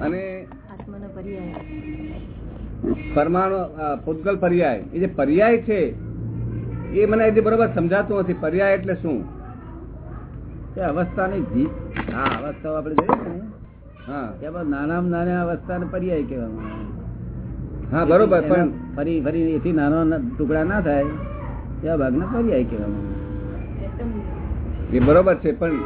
અને પરમાણુ પૂતગલ પર્યાય. એ જે પર્યાય છે એ મને હજી બરોબર સમજાતું નથી. પર્યાય એટલે શું? એ અવસ્થાની જીત હા અવસ્થાઓ આપણે જોઈએ ને. હા. એમાં નાનામાં નાના અવસ્થાને પર્યાય કહેવામાં હા બરોબર પણ ફરી ફરી એથી નાનો ટુકડા ના થાય એવા ભાગના પર્યાય કહેવામાં એ બરોબર છે પણ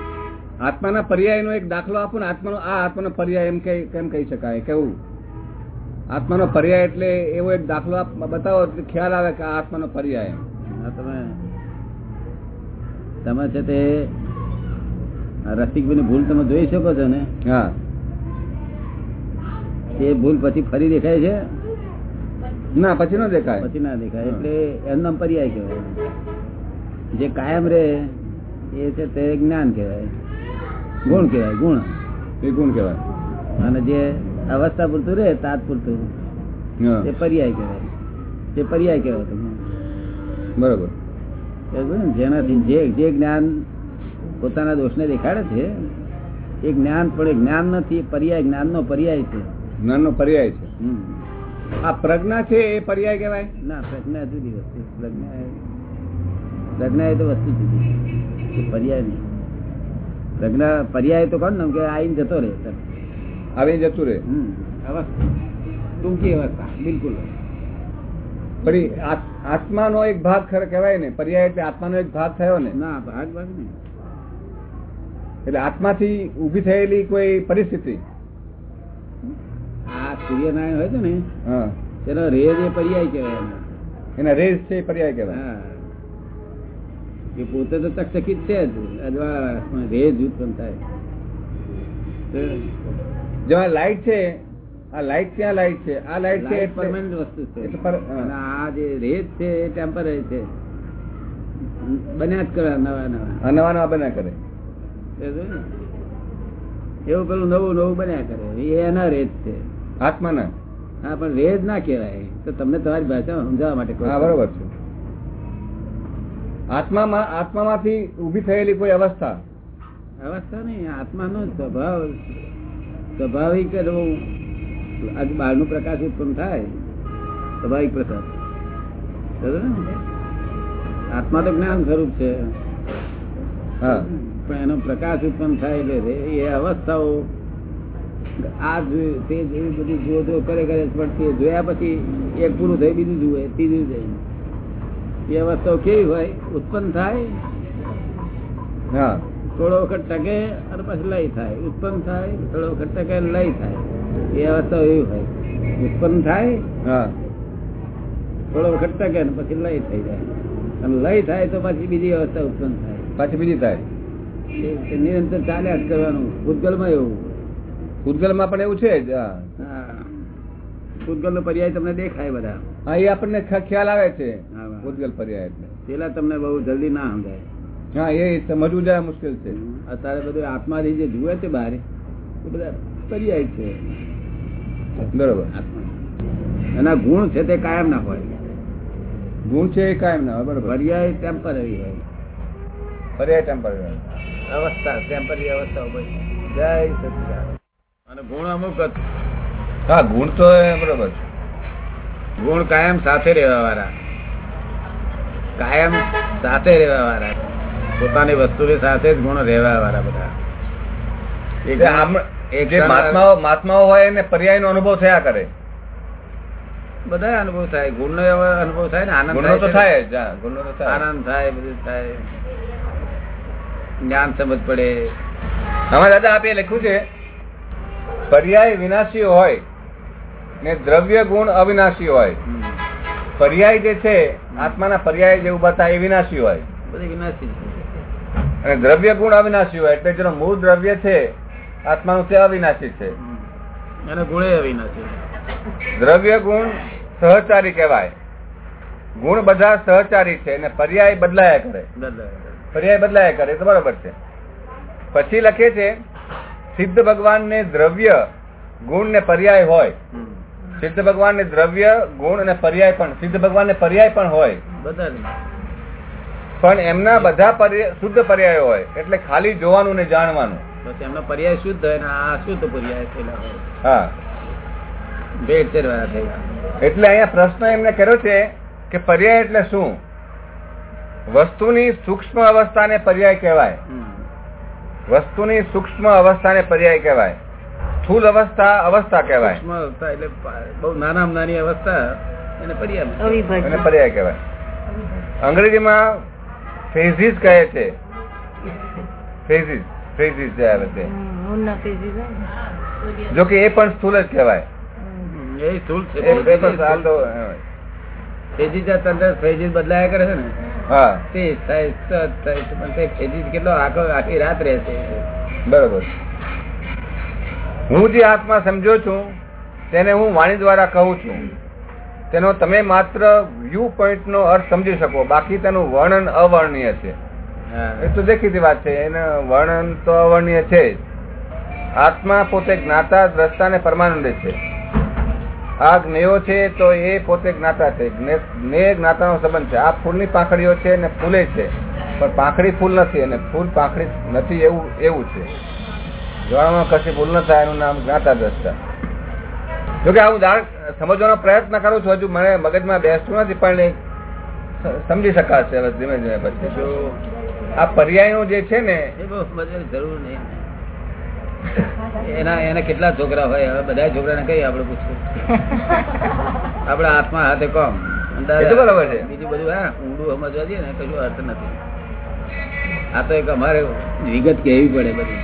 આત્માના પર્યાયનો એક દાખલો આપો ને આત્માનો આ આત્માનો પર્યાય એમ કેમ કહી શકાય? કેવું? આત્માનો પર્યાય એટલે એવો એક દાખલો આપ બતાવો ખ્યાલ આવે કે આ આત્માનો પર્યાય તમે તમે છે તે આ ભૂલ તમે જોઈ શકો છો ને? હા. એ ભૂલ પછી ફરી દેખાય છે? ના પછી ન દેખાય. પછી ના દેખાય એટલે એમનો પર્યાય કહેવાય. જે કાયમ રહે એ છે તે જ્ઞાન કહેવાય. ગુણ કહેવાય ગુણ. એ ગુણ કહેવાય. અને જે અવસ્થા પૂરતું રે તાત પૂરતું એ પર્યાય કહેવાય. તે પર્યાય કહેવાય તમે બરોબર. જેનાથી જે જે જ્ઞાન પોતાના દોષને દેખાડે છે એ જ્ઞાન પણ એ જ્ઞાન નથી એ પર્યાય જ્ઞાનનો પર્યાય છે. જ્ઞાનનો પર્યાય છે. આ પ્રજ્ઞા છે એ પર્યાય કહેવાય? ના પ્રજ્ઞા જુદી વસ્તુ પ્રજ્ઞા એ- પ્રજ્ઞા એ તો વસ્તુ જુદી પર્યાય નહીં. પ્રજ્ઞા પર્યાય તો કોણ કે આવીને જતો રહે આવીને જતું રહે. ટૂંકી અવસ્થા બિલકુલ. પણ આત્માનો એક ભાગ ખરે કહેવાય ને પર્યાય એટલે આત્માનો એક ભાગ થયો ને. ના ભાગ ભાગ નહીં. એટલે આત્માથી ઊભી થયેલી કોઈ પરિસ્થિતિ. આ સૂર્યનારાયણ હોય છે ને તેનો રેજ એ પર્યાય કહેવાય એના રેજ છે એ પર્યાય કહેવાય. હા. એ પોતે તો ચકચકિત છે જ. અથવા રેજ ઉત્પન્ન થાય. જો આ લાઈટ છે આ લાઈટ ક્યાં લાઈટ છે? આ લાઈટ છે પરમાનન્ટ વસ્તુ છે. આ જે રેજ છે એ ટેમ્પરરી છે. બન્યા જ કરે નવા નવા. નવા નવા બન્યા કરે? એવું પેલું નવું નવું બન્યા કરે. એ એના રેજ છે. આત્માના. હા પણ રેજ ના કહેવાય. તો તમને તમારી ભાષામાં સમજાવવા માટે હા બરોબર છે. આત્મામાં આત્મામાંથી ઊભી થયેલી કોઈ અવસ્થા? અવસ્થા નહીં આત્માનો સ્વભાવ સ્વાભાવિક બહારનું પ્રકાશ ઉત્પન્ન થાય સ્વાભાવિક પ્રકાશ. આત્મા તો જ્ઞાન સ્વરૂપ છે. હા. પણ એનો પ્રકાશ ઉત્પન્ન થાય એટલે એ અવસ્થાઓ આ તે બધું જો જો કરે કરે પણ તે જોયા પછી એક પૂરું થઈ બીજું જુએ ત્રીજું જાય એ અવસ્થાઓ કેવી હોય? ઉત્પન્ન થાય? હા. થોડો વખત ટકે અને પછી લય થાય. ઉત્પન્ન થાય થોડો વખત ટકે લય થાય. એ અવસ્થા એવી હોય. ઉત્પન્ન થાય હા. થોડો વખત ટકે અને પછી લય થઈ જાય. અને લય થાય તો પછી બીજી અવસ્થા ઉત્પન્ન થાય. પાછી બીજી થાય. નિરંતર ચાલ્યા જ કરવાનું. ભૂતગલમાં એવું ભૂતગલમાં પણ એવું છે જ હા. હા. ભૂતગલનો પર્યાય તમને દેખાય બધા. એ આપણને ખ્યાલ આવે છે. ભૂતગલ પર્યાય એટલે. પેલા તમને બહુ જલ્દી ના સમજાય. હા એ સમજવું જરા મુશ્કેલ છે. અત્યારે બધું આત્માથી જે જુએ છે બહાર એ બધા પર્યાય છે. બરોબર. આત્મા. એના ગુણ છે તે કાયમ ના હોય. ગુણ છે એ કાયમ ના હોય બરોબર. પર્યાય ટેમ્પરરી હોય. પર્યાય ટેમ્પરરી અવસ્થા ટેમ્પરરી અવસ્થા હોય જય સચિદાન અને ગુણ અમુક હા ગુણ તો એ બરોબર છે. ગુણ કાયમ સાથે રહેવા વાળા કાયમ સાથે રહેવા વાળા પોતાની વસ્તુની સાથે જ ગુણ રહેવા વાળા બધા જે ગુણ- મહાત્માઓ મહાત્માઓ હોય એને પર્યાય નો અનુભવ થયા કરે. બધા અનુભવ થાય. ગુણ નો અનુભવ થાય ને આનંદ તો થાય ગુણનો તો થાય. આનંદ થાય બધું થાય. જ્ઞાન સમજ પડે. હવે દાદા આપે લખ્યું છે પર્યાય વિનાશી હોય ને દ્રવ્ય ગુણ અવિનાશી હોય. પર્યાય જે છે આત્માના પર્યાય જે ઊભા થાય એ વિનાશી હોય. વિનાશી અને દ્રવ્ય ગુણ અવિનાશી હોય એટલે જેનો મૂળ દ્રવ્ય છે આત્માનું તે અવિનાશી છે. અને ગુણે અવિનાશી દ્રવ્ય ગુણ સહચારી કહેવાય. ગુણ બધા સહચારી છે અને પર્યાય બદલાયા કરે. પર્યાય બદલાયા કરે તો બરોબર છે. પછી લખે છે સિદ્ધ ભગવાન ને દ્રવ્ય ગુણ ને પર્યાય હોય. સિદ્ધ ભગવાન ને દ્રવ્ય ગુણ અને પર્યાય પણ સિદ્ધ ભગવાન ને પર્યાય પણ હોય. બધા પણ એમના બધા શુદ્ધ પર્યાય હોય એટલે ખાલી જોવાનું ને જાણવાનું. એમનો પર્યાય શુદ્ધ હોય આ શુદ્ધ પર્યાય થયેલા હોય. હા. એટલે અહીંયા પ્રશ્ન એમને કર્યો છે કે પર્યાય એટલે શું? વસ્તુની સૂક્ષ્મ અવસ્થાને પર્યાય કહેવાય. વસ્તુની સૂક્ષ્મ અવસ્થાને પર્યાય કહેવાય. સ્થૂલ અવસ્થા અવસ્થા કહેવાય. સૂક્ષ્મ અવસ્થા એટલે બહુ નાનામાં નાની અવસ્થા એને પર્યાય એને પર્યાય કહેવાય. અંગ્રેજીમાં ફેઝિસ કહે છે. ફેઝિસ ફેઝિસ જે આવે છે. જો કે એ પણ સ્થૂલ જ કહેવાય. એ સ્થુલ છે. ફેજીસ તંત્ર ફેજીસ બદલાયા કરે છે ને? હા. તે થાય થાય પણ તે ફેજીસ કેટલો આખો આખી રાત રહેશે. બરોબર. હું જે આત્મા સમજો છું, તેને હું વાણી દ્વારા કહું છું. તેનો તમે માત્ર વ્યૂ પોઈન્ટ નો અર્થ સમજી શકો. બાકી તેનું વર્ણન અવર્ણનીય છે. એ તો દેખીતી વાત છે. એને વર્ણન તો અવર્ણનીય છે જ. આત્મા પોતે જ્ઞાતા, દ્રષ્ટા ને પરમાનંદ છે. આ જ્ઞેયો છે તો એ પોતે જ્ઞાતા છે. જ્ઞે, જ્ઞેય જ્ઞાતાનો સંબંધ છે. આ ફૂલની પાંખડીઓ છે ને ફૂલે છે. પણ પાંખડી ફૂલ નથી અને ફૂલ પાંખડી નથી એવું એવું છે. જોવામાં કશી ભૂલ ન થાય એનું નામ જ્ઞાતા દ્રષ્ટા જોકે આવું દાળ સમજવાનો પ્રયત્ન કરું છું હજુ મને મગજમાં બેસતું નથી પણ સમજી શકાશે હવે ધીમે ધીમે પછી. જો આ પર્યાયનું જે છે ને એ બહુ સમજવાની જરૂર નહીં. એના એના કેટલા છોકરા હોય હવે બધા છોકરાને કઈ આપણે પૂછવું? આપડે હાથમાં હાથે કોમ? બરાબર છે. બીજું બધું હા ઊંડું સમજવા દઈએ ને કશું અર્થ નથી. આ તો એક અમારે વિગત કહેવી પડે બધી.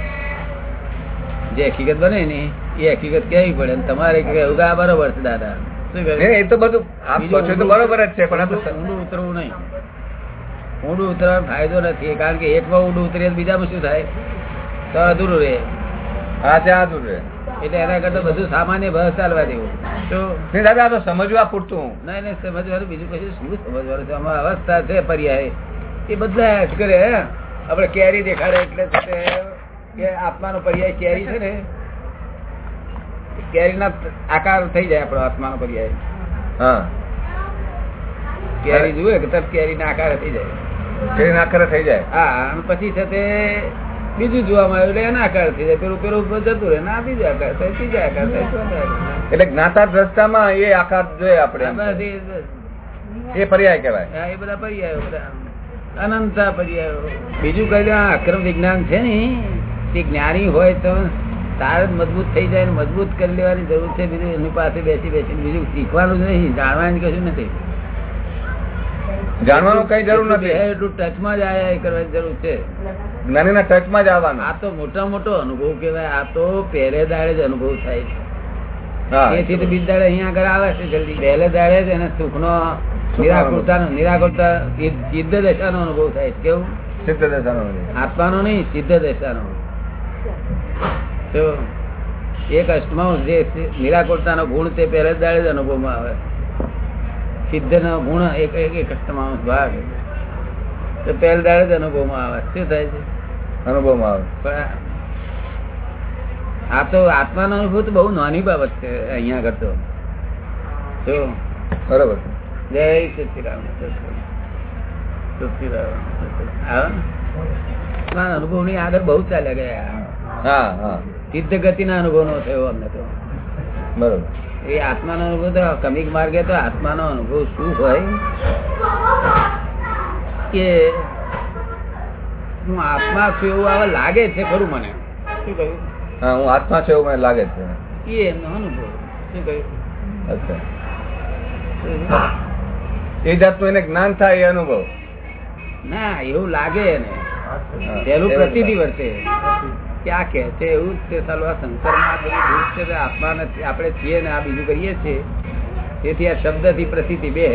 જે હકીકત બને ને એ હકીકત કહેવી પડે અને તમારે કહેવું કે આ બરોબર છે દાદા. શું કહ્યું? એ તો બધું આપ કહો છો તો બરોબર જ છે પણ ઊંડું ઊંડું ઉતરવું નહીં. ઊંડું ઉતરવાનો ફાયદો નથી કારણ કે એકમાં ઊંડું ઉતરીએ બીજામાં શું થાય? તો અધૂરું રહે. હા ત્યાં હતું છે એટલે એના કરતા બધું સામાન્ય ભાવ ચાલવા દેવું તો દાદા તો સમજવા પૂરતું. નહીં નહીં સમજવાનું બીજું કશું શું સમજવાનું છે? આમાં અવસ્થા છે પર્યાય. એ બધા જ કરે. આપણે કેરી દેખાડે એટલે કે આત્માનો પર્યાય કેરી છે ને કેરીના આકાર થઈ જાય આપણો આત્માનો પર્યાય. હા. કેરી જુએ કે તરત કેરીના આકાર થઈ જાય. કેરી ના આકાર થઈ જાય. હા અને પછી છે તે બીજું જોવામાં આવ્યું એટલે એના આકાર થઈ જાય. પેલું પેલું જતું રહે ના બીજો આકાર થાય ત્રીજા આકાર થાય. એટલે જ્ઞાતા દ્રષ્ટામાં એ આકાર જોઈએ આપણે એ- પર્યાય કહેવાય. હા, એ બધા પર્યાયો બધા અનંતા પર્યાયો. બીજું કઈ અક્રમ વિજ્ઞાન છે ને તે જ્ઞાની હોય તો તાર મજબૂત થઈ જાય મજબૂત કરી લેવાની જરૂર છે. બીજું એની પાસે બેસી બેસી બીજું શીખવાનું જ નહીં જાણવાની કશું નથી. જાણવાનું કઈ જરૂર નથી. એટલું ટચમાં જ આયા કરવાની જરૂર છે. જ્ઞાનીના ટચમાં જ આવવાનું. આ તો મોટા મોટો અનુભવ કહેવાય. આ તો પહેલે દાડે જ અનુભવ થાય છે. તેથી તો બીજ દાડે અહીંયા આગળ આવે છે. જલ્દી પહેલે દાડે જ એને સુખનો નિરાકુરતાનો નિરાકુરતા સિદ્ધ દશાનો અનુભવ થાય છે. કેવું? સિદ્ધ દશાનો આત્માનો નહીં સિદ્ધ દશાનો. તો એક અષ્ટમાં જે નિરાકુરતાનો ગુણ તે પહેલે દાડે જ અનુભવમાં આવે. સિદ્ધનો ગુણ એક એક અષ્ટમાંશ ભાગ. તો પહેલે દાડે જ અનુભવમાં આવે. શું થાય છે? અનુભવમાં આવે. પણ આ તો આત્માનો અનુભવ તો બહુ નાની બાબત છે અહીંયા કરતો તો. બરોબર. જય સચિરામ સચિરામ આવો ને? આગળ બહુ ચાલ્યા ગયા. હા હા. સિદ્ધ ગતિના અનુભવ નો થયો અમને તો. બરોબર. એ આત્માનો અનુભવ તો કમિક માર્ગે તો આત્માનો અનુભવ શું હોય? કે હું આત્મા છું એવું આવે લાગે છે ખરું મને? શું કહ્યું? હા હું આત્મા છું એવું મને લાગે છે. એ એમનો અનુભવ. શું કહ્યું? અચ્છા. એ જાતનું એને જ્ઞાન થાય એ અનુભવ? ના એવું લાગે એને. એવું પ્રતિથી લાગે. ક્યાં કે છે એવું જ છે સાલું આ સંસારમાં બધું ભૂત છે આત્મા નથી આપણે છીએ ને આ બીજું કરીએ છીએ તેથી આ શબ્દથી પ્રતિથી બે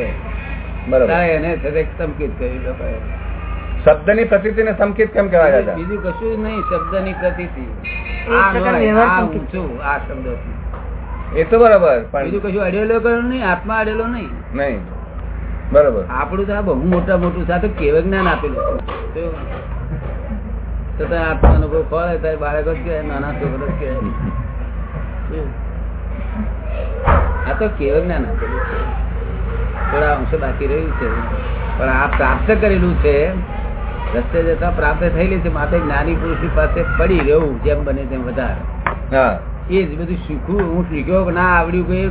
બરાબર. એને છે તે સંકેત કર્યું લોકોએ. શબ્દની પ્રતિને સંકેત કેમ કહેવાય દાદા? બીજું કશું નહીં શબ્દની પ્રતિથી નોય, વ્યવહાર આ સંકેત. ઊંચું, આ શબ્દ એ તો પણ બીજું કશું અડેલો કર્યો નહીં આત્મા અડેલો નહીં. નહીં. બરોબર. આપણું તો આ બહુ મોટા મોટું સાથે કેવ જ્ઞાન આપેલું આત્મા અનુભવ ખોળે ત્યારે બાળકો જ કહેવાય, નાના છોકરો જ કહેવાય. આ તો કેવ જ્ઞાન થોડા અંશ બાકી રહ્યું છે. પણ આ પ્રાપ્ત કરેલું છે રસ્તે જતા પ્રાપ્ત થયેલી છે માટે જ્ઞાની પુરુષ પાસે પડી રહેવું જેમ બને તેમ વધારે. એ જ બધું શીખવું હું શીખ્યો ના આવડ્યું કઈ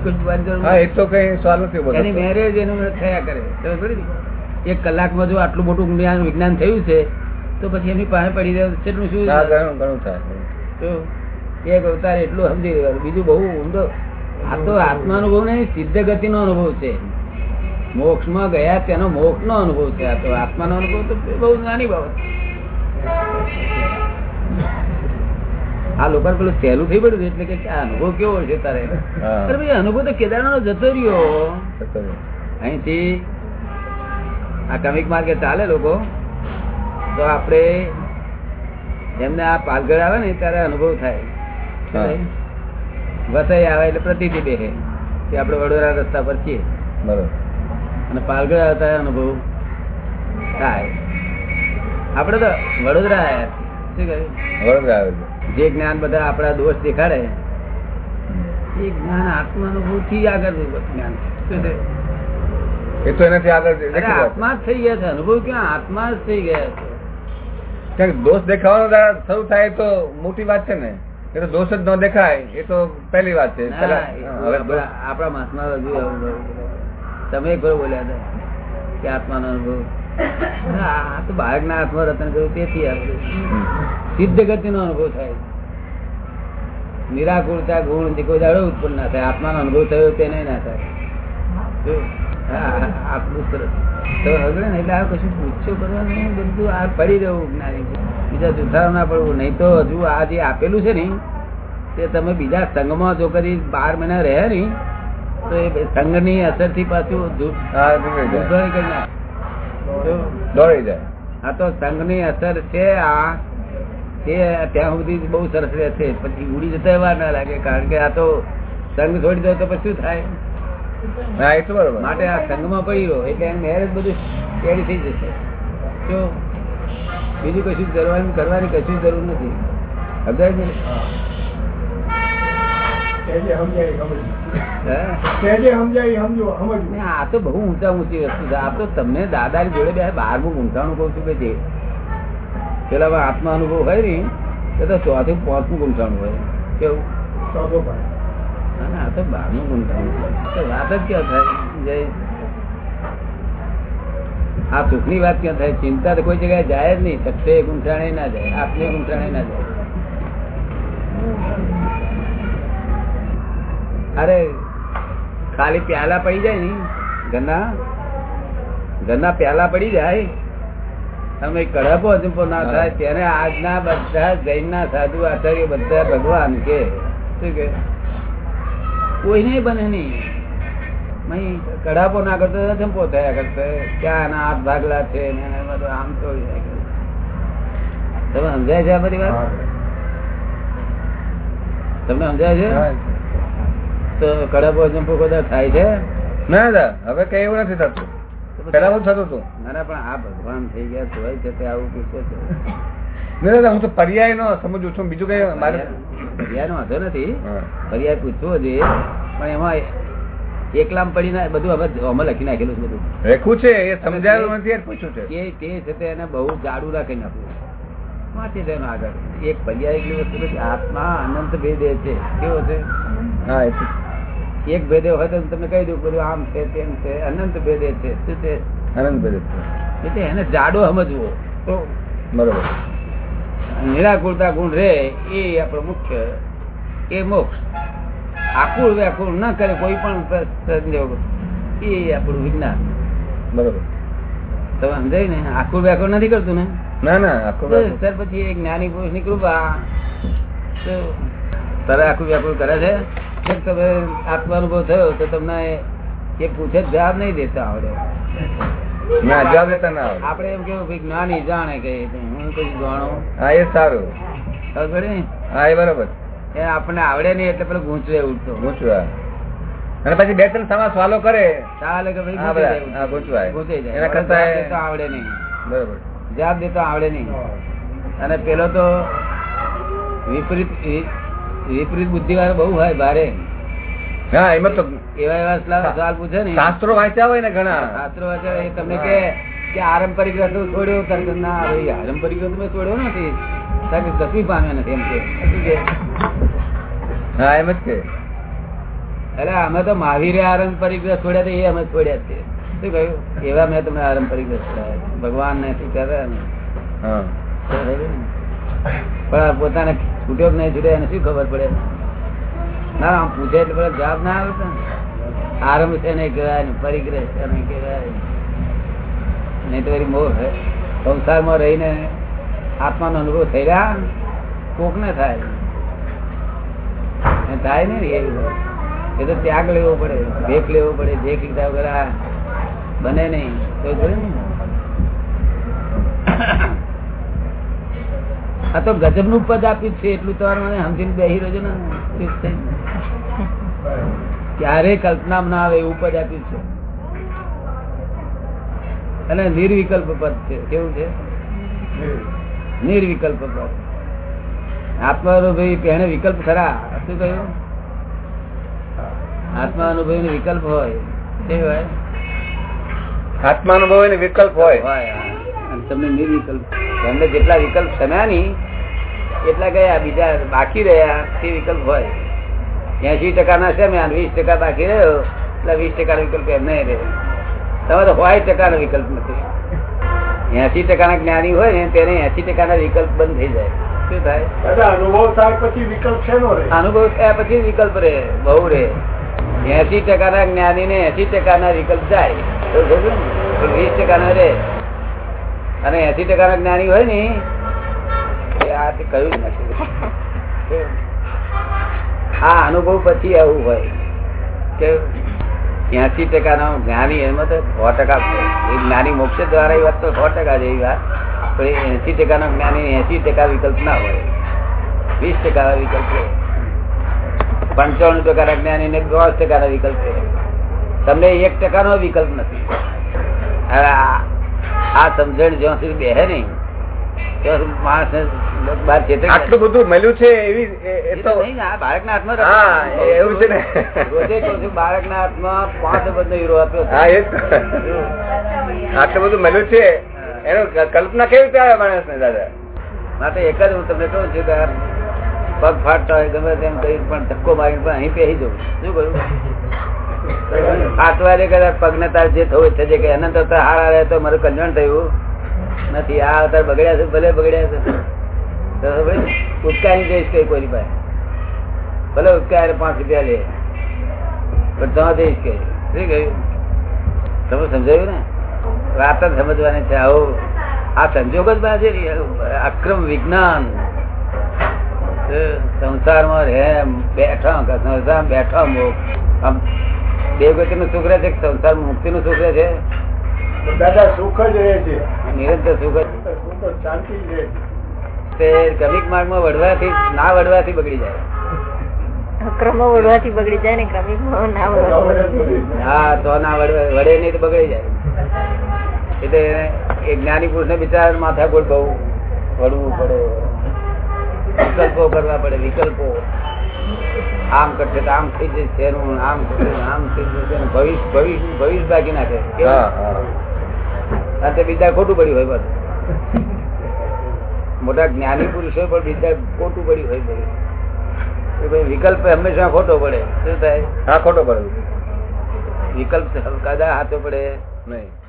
એ તો કઈ સવાલ નથી એની મેરેજ એનું થયા કરે? એક કલાકમાં જો આટલું મોટું જ્ઞાન વિજ્ઞાન થયું છે તો પછી એમની પાસે પડી જાય કેટલું શું ઘણું ઘણું થાય. તો એક અવતાર એટલું સમજી લેવાનું બીજું બહુ ઊંડો. આ તો આત્માનુભવ નહીં સિદ્ધ ગતિનો અનુભવ છે. મોક્ષમાં ગયા તેનો મોક્ષનો અનુભવ છે. આ તો આત્માનો અનુભવ તો બહુ નાની બાબત. આ લોકો પેલું સહેલું થઈ પડ્યું એટલે કે આ અનુભવ કેવો છે તારે? ભાઈ અનુભવ તો કેદારનો જતો રહ્યો. અહીંથી આ કમિક માર્ગે ચાલે લોકો. તો આપણે એમને આ પાલગઢ આવે ને ત્યારે અનુભવ થાય. વસાઈ આવે એટલે પ્રતિથી બેહે કે આપણે વડોદરા રસ્તા પર છીએ. બરોબર. અને પાલગઢ આવતા અનુભવ થાય. આપણે તો વડોદરા આવ્યા શું કહ્યું? વડોદરા આવે જે જ્ઞાન બધા આપણા દોષ દેખાડે એ જ્ઞાનથી આગળ જ્ઞાન. શું છે? એ તો એનાથી આગળ. આત્મા જ થઈ ગયા છે. અનુભવ ક્યાં? આત્મા જ થઈ ગયા છે. દોષ દેખાવાનો શરૂ થાય તો મોટી વાત છે ને. એ તો દોષ જ ન દેખાય એ તો પહેલી વાત છે. ના, આપણા માસમાં હજુ તમે એક બોલ્યા હતા કે આત્માનો અનુભવ. આ તો બાળકના હાથમાં રતન કર્યું તેથી. સિદ્ધ ગતિનો અનુભવ થાય. નિરાકુરતા ગુણ દીકો દાડો ઉત્પન્ન ના થાય. આત્માનો અનુભવ થયો તેને ના થાય. જો, આ- સરસ તો હવે ને એટલે આ કશું પૂછ્યો કરવાનું બધું આ પડી રહેવું જ્ઞાની બીજા જુઠારો ના પડવું. નહીં તો હજુ આ જે આપેલું છે ને તે તમે બીજા સંઘમાં જો કદી બાર મહિના રહ્યા ને તો એ સંઘની અસરથી પાછું દોડી જાય. આ તો સંઘની અસર છે આ. તે ત્યાં સુધી બહુ સરસ રહે છે પછી ઉડી જતા એવા ના લાગે કારણ કે આ તો સંઘ છોડી દો તો પછી શું થાય? હા એ તો બરોબર. માટે આ સંઘમાં પડ્યો એટલે એમ મેરેજ બધું કેરી થઈ જશે. જો બીજું કશું કરવાનું કરવાની કશું જરૂર નથી. સમજાય છે ને? હે? ને આ તો બહુ ઊંચા ઊંચી વસ્તુ છે. આ તો તમને દાદાની જોડે બે બારમું ગુંઠાણું કહું છું કે જે પેલા આત્મા અનુભવ હોય ને એ તો ચોથું પાંચમું ગુંઠાણું હોય. કેવું? ના, ના, આ તો ગુંઠાણું વાત જ ક્યાં થાય? જય. આ સુખની વાત ક્યાં થાય? ચિંતા તો કોઈ જગ્યાએ જાય જ નહીં. સત્ય ગુંઠાણે ના જાય. આપને ગુંઠાણે ના જાય. અરે ખાલી પ્યાલા પડી જાય ને? ઘરના ઘરના પ્યાલા પડી જાય? તમે કડપો અજંપો ના થાય. ત્યારે આજના બધા જૈનના સાધુ આચાર્ય બધા ભગવાન કે. શું કે? કોઈ નહીં બને નહીં. કડાપો ના કરતો તો થયા કરતો ક્યાં એના હાથ ભાગલા છે આમ તો તમે સમજાય છે આ બધી વાત? તમને સમજાય છે? તો કડાપો જંપો બધા થાય છે? ના દા હવે કઈ એવું નથી થતું. પેલા બધું થતું હતું. ના ના, પણ આ ભગવાન થઈ ગયા તો હોય છે તે આવું પૂછે છે. ના દાદા હું તો પર્યાય નો સમજુ છું. બીજું કઈ મારે પર્યાયનો વાંધો નથી. પર્યાય પૂછવો જોઈએ. પણ એમાં એકલામ પડીને બધું હવે અમે લખી નાખેલું છે બધું. રેખું છે એ સમજાયું નથી પૂછ્યું છે. તે તે છે તે એને બહુ જાડું રાખી નાખવું વાંચી દેવાનું આગળ. એક પર્યાય એટલી વસ્તુ નથી. આત્મા અનંત ભેદે છે. કેવો છે? હા એક ભેદે હોય તો તમે કહી દઉં બધું આમ છે તેમ છે અનંત ભેદે છે. શું છે? આનંદ ભેદ છે. એટલે એને જાડો સમજવો. તો બરોબર. નિરાકુરતા ગુણ રે એ આપણો મુખ્ય એ મોક્ષ. આકુળ વ્યાકુળ ન કરે કોઈ પણ સંજોગ એ આપણું વિજ્ઞાન. બરોબર. તમે સમજાય ને? આકુળ વ્યાકુળ નથી કરતું ને? ના ના આખું બસ, ત્યાર પછી એક જ્ઞાની પુરુષની કૃપા. તારે આખું વ્યાકુળ કરે છે? તમે તમે આત્માનુભવ થયો તો તમને એ પૂછે જવાબ નહીં દેતા આવડે. ના જવાબ દેતા ના આવડે. આપણે એમ કેવું જ્ઞાની જાણે કે હું કઈ જાણો હા એ સારું ખબર ને? હા એ બરોબર એ આપણને આવડે નહીં એટલે પેલો ગૂંચવે ઉઠતો ગૂંચવા અને પછી બે ત્રણ સમાસ વાલો કરે ચાલે કે ભાઈ. ગૂંચવાય. ગૂંચી જાય. એના કરતા આવડે નહીં બરોબર જવાબ દેતો આવડે નહીં અને પેલો તો વિપરીત વિપરીત બુદ્ધિ વાળો બહુ હોય ભારે હા એમાં તો એવા એવા સવાલ પૂછે ને. શાસ્ત્રો વાંચ્યા હોય ને ઘણા. શાસ્ત્રો વાંચ્યા એ તમને કે કે આરંપરિક રસ્તો છોડ્યો તર્ક ના ભાઈ આરંપરિક રસ્તો મેં છોડ્યો નથી. તર્ક કશું પામ્યા નથી એમ કે. હા એમ જ કે. અરે અમે તો મહાવીરે આરંપરિક રસ છોડ્યા તો એ અમે છોડ્યા છે. શું કહ્યું? એવા મેં તમને આરંપરિક રસ છોડ્યા ભગવાન ને શું કહેવાય ને? હા. પણ પોતાને છૂટ્યો કે નહીં છૂટ્યો એને શું ખબર પડે? ના પૂછે એટલે જવાબ ના આવે તો. આરંભ છે ને કહેવાય પરિગ્રહ છે ને કહેવાય. નહીં તો વળી મોહ સંસારમાં રહીને આત્માનો અનુભવ થઈ રહ્યા કોક ને થાય થાય ને એ એ તો ત્યાગ લેવો પડે ભેખ લેવો પડે ભેખ લીધા વગર આ બને નહીં. તો આ તો ગજબનું પદ આપ્યું છે, એટલું તમારે મને સમજીને બેહી રહેજો ને. ક્યારેય કલ્પના ના આવે એવું પદ આપ્યું છે. અને નિર્વિકલ્પ પદ છે. કેવું છે? નિર્વિકલ્પ પદ. આત્મા અનુભવી પહેણે વિકલ્પ ખરા? શું કહ્યું? આત્મા અનુભવી વિકલ્પ હોય. તે હોય? આત્માનુભવ એને વિકલ્પ હોય. તમને નિર્વિકલ્પ. તમને જેટલા વિકલ્પ થયા ની એટલા ગયા બીજા બાકી રહ્યા તે વિકલ્પ હોય. એસી ટકા ના છે મેં વીસ ટકા બાકી રહ્યો. એટલે વીસ ટકા વિકલ્પ એમ નહીં રહે. તમારે હોય ટકા નો વિકલ્પ નથી. એસી ટકા ના જ્ઞાની હોય ને તેને એસી ટકા ના વિકલ્પ બંધ થઈ જાય. શું થાય? અનુભવ થાય પછી વિકલ્પ અનુભવ થયા પછી વિકલ્પ રે બહુ રે એસી ટકા ના જ્ઞાની ને એસી ટકા ના વિકલ્પ જાય વીસ ટકા ના રે અને એસી ટકા ના જ્ઞાની હોય ને આ તે કહ્યું જ નથી. આ અનુભવ પછી આવું હોય કે ત્યાંસી ટકા નો જ્ઞાની એમાં તો સો ટકા એ જ્ઞાની મોક્ષ દ્વારા એ વાત તો સો ટકા જેવી વાત. પણ એસી ટકા નો જ્ઞાની એસી ટકા વિકલ્પ ના હોય. વીસ ટકા વિકલ્પ પંચાણું ટકા ના જ્ઞાની ને દોઢ ટકા ના વિકલ્પ તમને એક ટકા નો વિકલ્પ નથી. હવે આ સમજણ જ્યાં સુધી બેહે નહીં, ત્યાં સુધી માણસ બાર ચેતક આટલું બધું મળ્યું છે એવી બાળક ને, હાથમાં હા, એવું છે ને. રોજે કહું છું, હાથમાં પાંચ બધો હીરો આપ્યો હા એ આટલું બધું મળ્યું છે. એનો કલ્પના કેવી રીતે આવે માણસ ને દાદા માટે એક જ હું તમને કહું છું કે પગ ફાટતા હોય ગમે તેમ કરી પણ ધક્કો મારીને પણ અહીં પહેરી જવું શું કહ્યું ફાટવા દે કદાચ પગને તાર જે થવું છે જે કે અનંત તો હાર રહે તો મારું કલ્યાણ થયું નથી. આ અવતાર બગડ્યા છે ભલે બગડ્યા છે. ઉચકાઈ જઈશ કઈ કોઈ પાસે. ભલે ઉચકાય પાંચ રૂપિયા લે. પણ ત્યાં જઈશ કઈ શું કહ્યું? તમે સમજાયું ને? વાત જ સમજવાની છે. આવું આ સંજોગ જ પાસે અક્રમ વિજ્ઞાન. સંસારમાં રહે બેઠા સંસારમાં બેઠા મોક્ષ આમ દેવગતિ નું સુખ રહે છે સંસાર મુક્તિ નું સુખ રહે છે? દાદા સુખ જ રહે છે. નિરંતર સુખ જ શાંતિ રહે છે. તે ક્રમિક માર્ગમાં વળવાથી ના વળવાથી બગડી જાય. ક્રમો વળવાથી બગડી જાય ને ક્રમિક ના વળવાથી. હા તો ના વળે નહીં તો બગડી જાય. એટલે એ જ્ઞાની પુરુષ ને બિચાર માથા ગોળ બહુ વળવું પડે. વિકલ્પો કરવા પડે વિકલ્પો. આમ કરશે તો આમ થઈ જશે એનું આમ કરશે આમ થઈ જશે ભવિષ્ય ભવિષ્ય ભવિષ્ય બાકી નાખે. હા અને બીજા ખોટું પડ્યું હોય બધું. મોટા જ્ઞાની પુરુષો પણ બીજા ખોટું પડ્યું હોય બધું. કે ભાઈ વિકલ્પ હંમેશા ખોટો પડે. શું થાય? હા ખોટો પડે. વિકલ્પ કદા હાથો પડે નહીં.